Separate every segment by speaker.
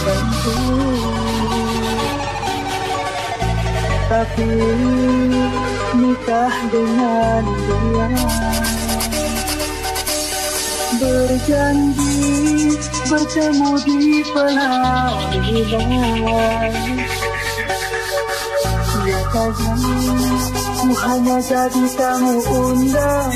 Speaker 1: kamu tapi nikah dengan dia. Berjanji bertemu di pengadilan Nyatanya ku hanya jadi tamu undangan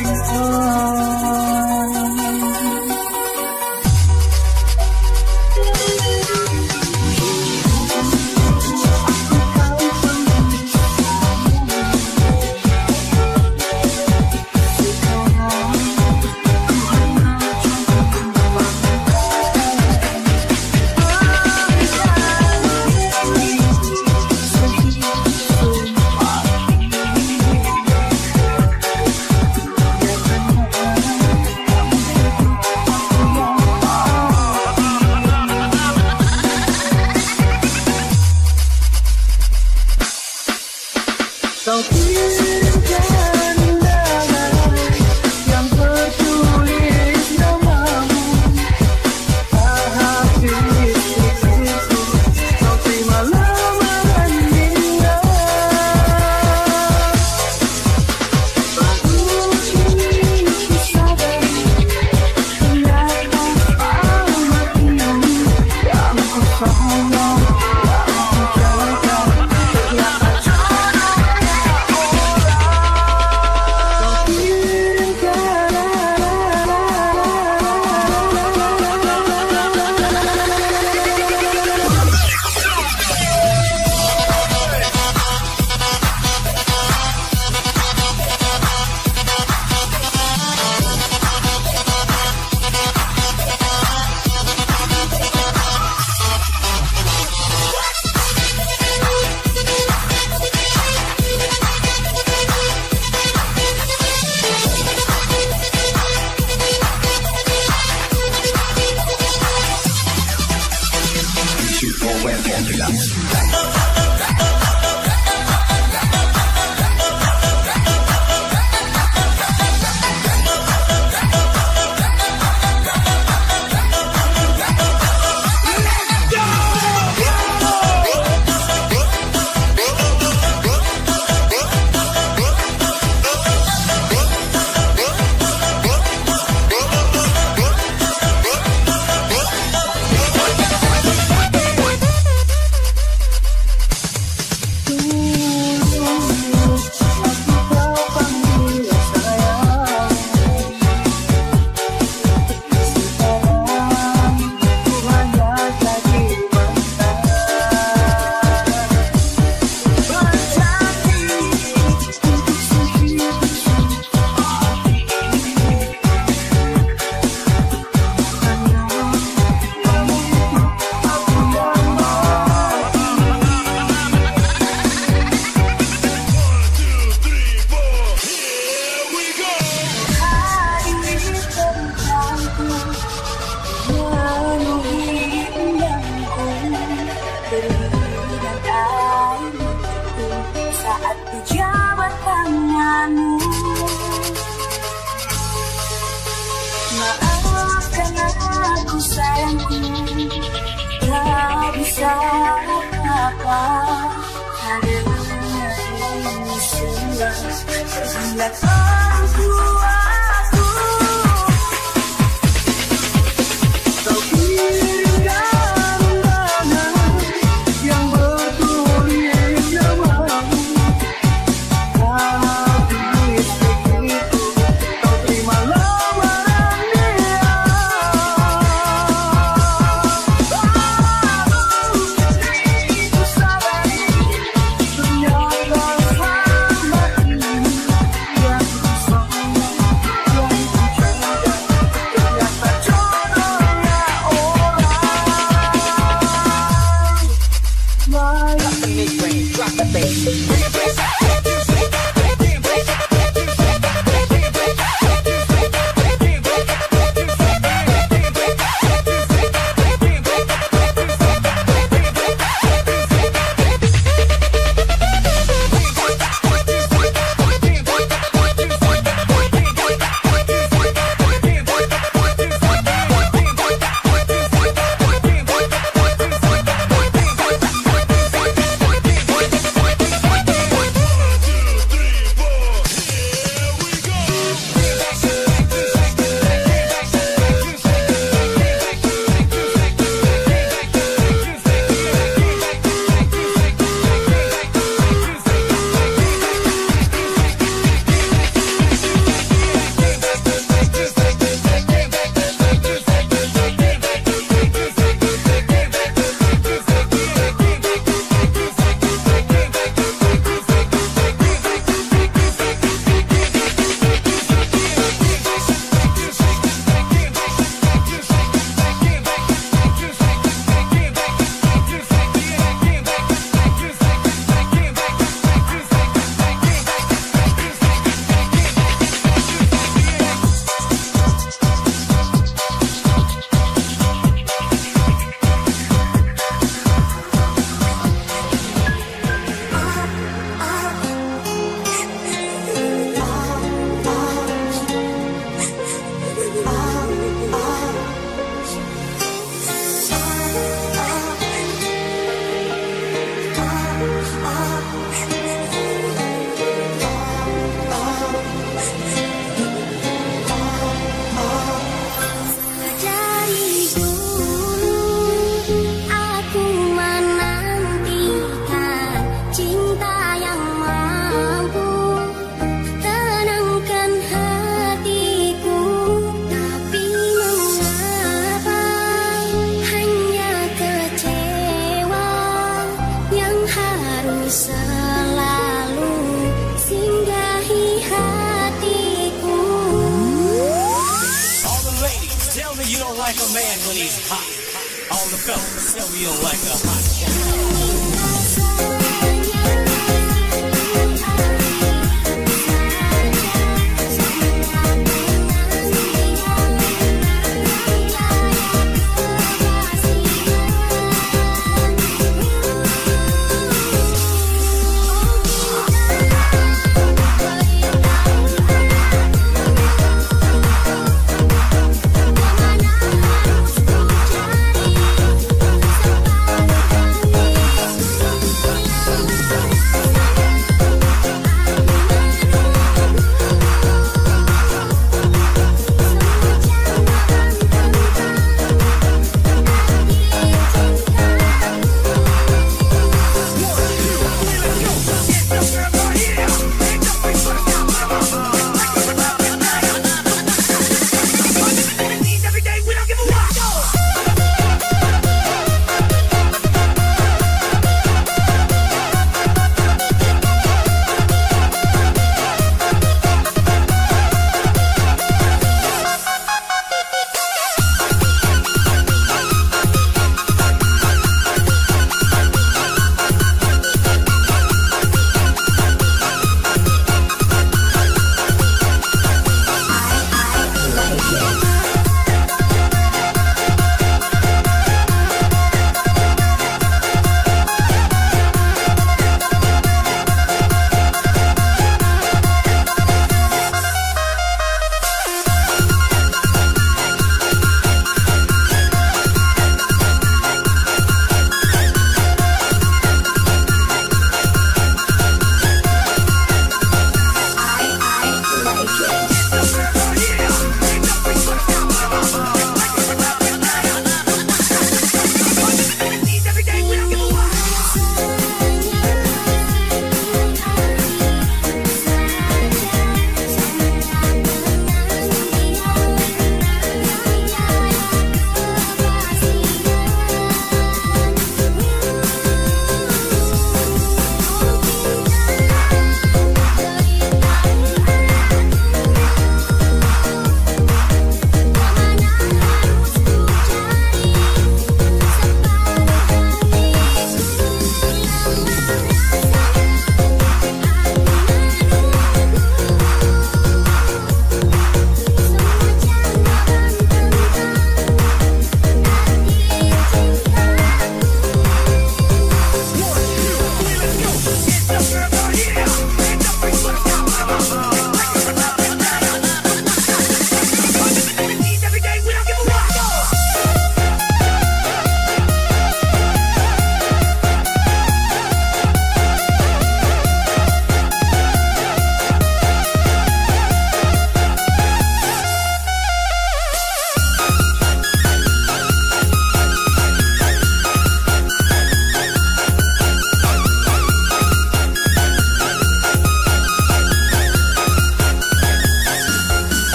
Speaker 2: Ternyata selama ini yang ku sayang You don't like a man when he's hot. All the fellas tell me you don't like a hot guy.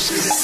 Speaker 3: fuck.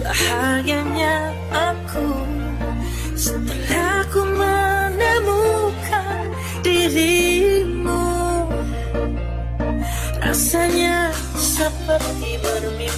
Speaker 4: bahagianya aku setelah
Speaker 1: ku menemukan dirimu. Rasanya seperti bermimpi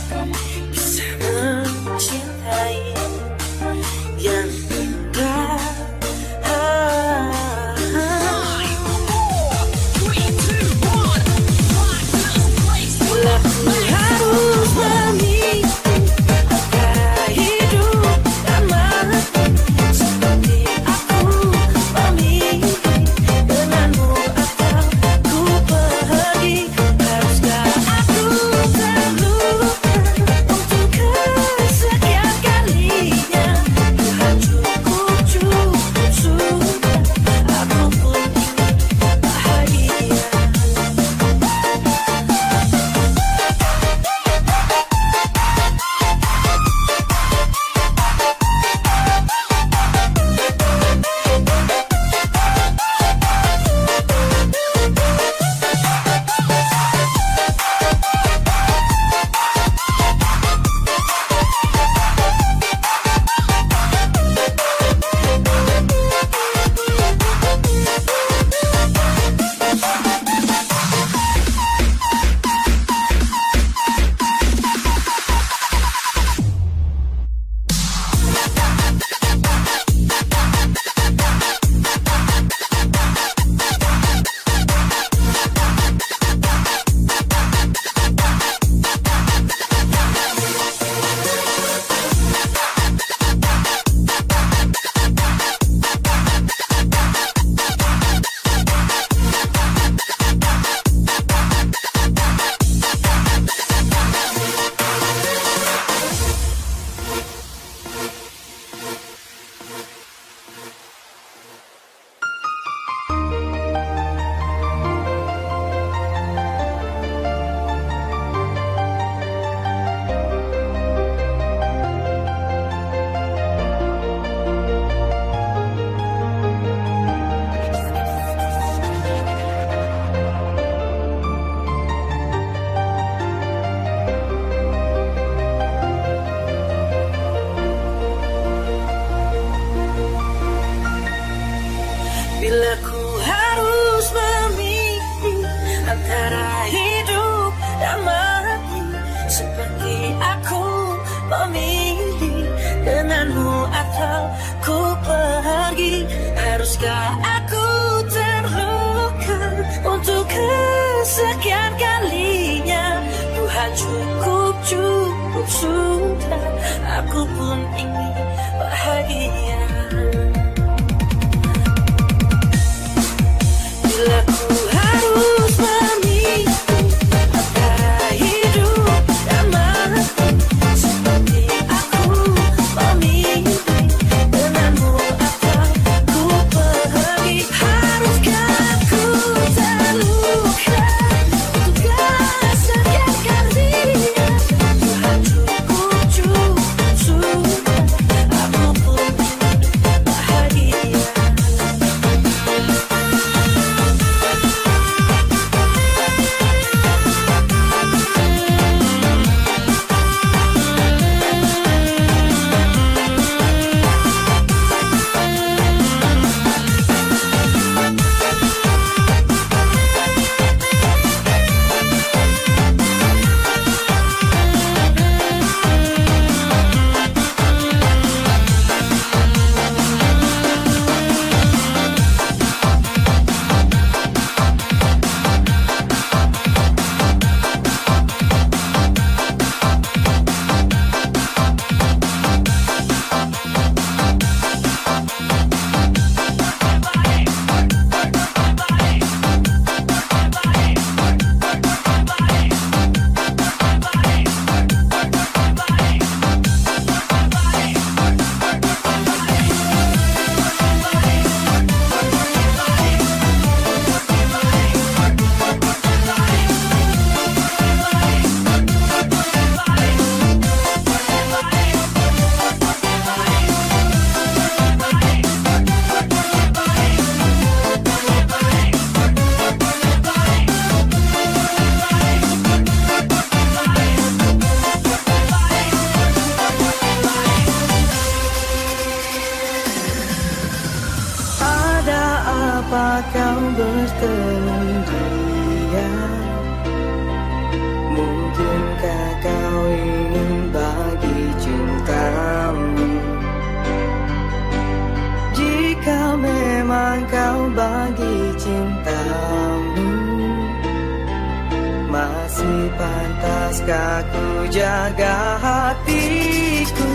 Speaker 1: Haruskah ku jaga hatiku?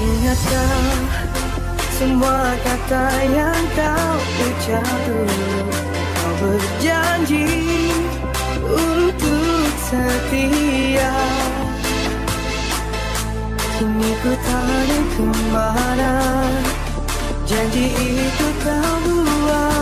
Speaker 1: Ingatkah semua kata yang kau ucap dulu Kau berjanji untuk setia. Kini ku tahu ke mana? Janji itu kau buat.